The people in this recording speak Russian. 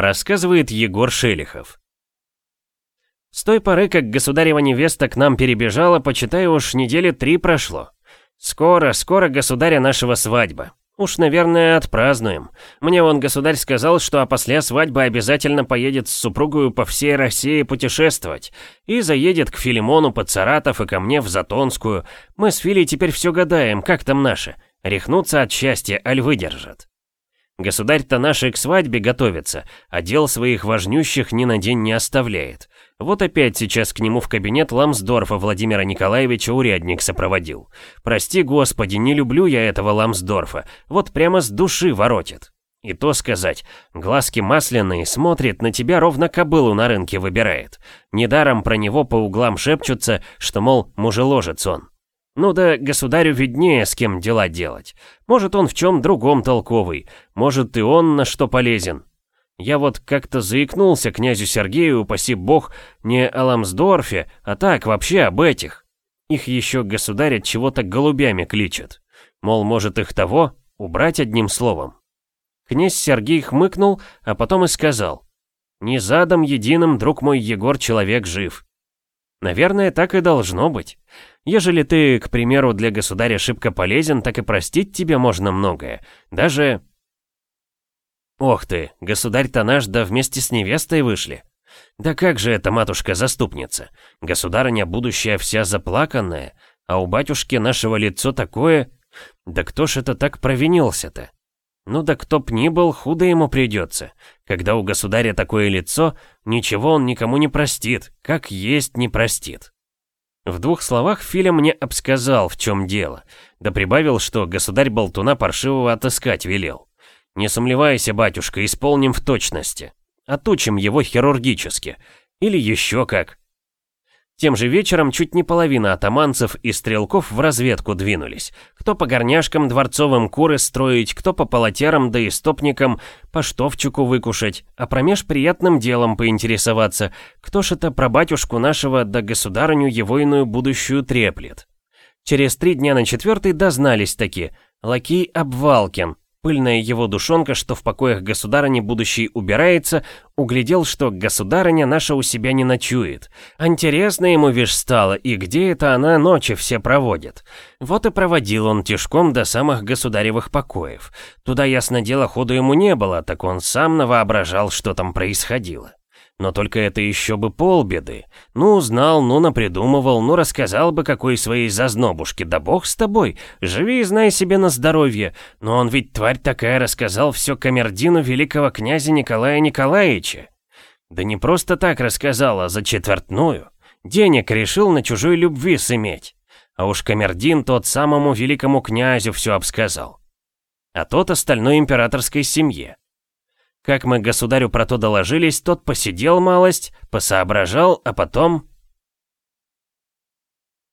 Рассказывает Егор Шелихов. С той поры, как государева невеста к нам перебежала, почитай уж недели три прошло. Скоро, скоро государя нашего свадьба. Уж, наверное, отпразднуем. Мне вон государь сказал, что после свадьбы обязательно поедет с супругою по всей России путешествовать. И заедет к Филимону под Саратов и ко мне в Затонскую. Мы с Филей теперь все гадаем, как там наши. Рехнутся от счастья, аль выдержат. Государь-то нашей к свадьбе готовится, а дел своих важнющих ни на день не оставляет. Вот опять сейчас к нему в кабинет Ламсдорфа Владимира Николаевича урядник сопроводил. Прости, господи, не люблю я этого Ламсдорфа, вот прямо с души воротит. И то сказать, глазки масляные, смотрит на тебя ровно кобылу на рынке выбирает. Недаром про него по углам шепчутся, что, мол, мужеложец он. Ну да, государю виднее, с кем дела делать. Может, он в чем другом толковый, может, и он на что полезен. Я вот как-то заикнулся князю Сергею, упаси бог, не о Ламсдорфе, а так, вообще об этих. Их еще государь от чего-то голубями кличет. Мол, может их того, убрать одним словом. Князь Сергей хмыкнул, а потом и сказал. «Не задом единым, друг мой Егор, человек жив». Наверное, так и должно быть. Ежели ты, к примеру, для государя шибко полезен, так и простить тебе можно многое. Даже... Ох ты, государь-то наш, да вместе с невестой вышли. Да как же это, матушка-заступница? Государыня будущая вся заплаканная, а у батюшки нашего лицо такое... Да кто ж это так провинился-то? Ну да кто б ни был, худо ему придется. Когда у государя такое лицо, ничего он никому не простит, как есть не простит. В двух словах Филя мне обсказал, в чем дело, да прибавил, что государь болтуна паршивого отыскать велел. Не сомневайся, батюшка, исполним в точности. Отучим его хирургически. Или еще как. Тем же вечером чуть не половина атаманцев и стрелков в разведку двинулись. Кто по горняшкам дворцовым куры строить, кто по полотерам да истопникам по штовчику выкушать, а промеж приятным делом поинтересоваться, кто ж это про батюшку нашего да государыню его иную будущую треплет. Через три дня на четвертый дознались таки, лакей Обвалкин, Пыльная его душонка, что в покоях государыни будущей убирается, углядел, что государыня наша у себя не ночует. Интересно ему вишь стало, и где это она ночи все проводит. Вот и проводил он тишком до самых государевых покоев. Туда, ясно дело, ходу ему не было, так он сам навоображал, что там происходило. Но только это еще бы полбеды. Ну, узнал, ну, напридумывал, ну, рассказал бы какой своей зазнобушке. Да бог с тобой, живи и знай себе на здоровье. Но он ведь, тварь такая, рассказал все камердину великого князя Николая Николаевича. Да не просто так рассказал, а за четвертную. Денег решил на чужой любви сыметь. А уж камердин тот самому великому князю все обсказал. А тот остальной императорской семье. Как мы государю про то доложились, тот посидел малость, посоображал, а потом...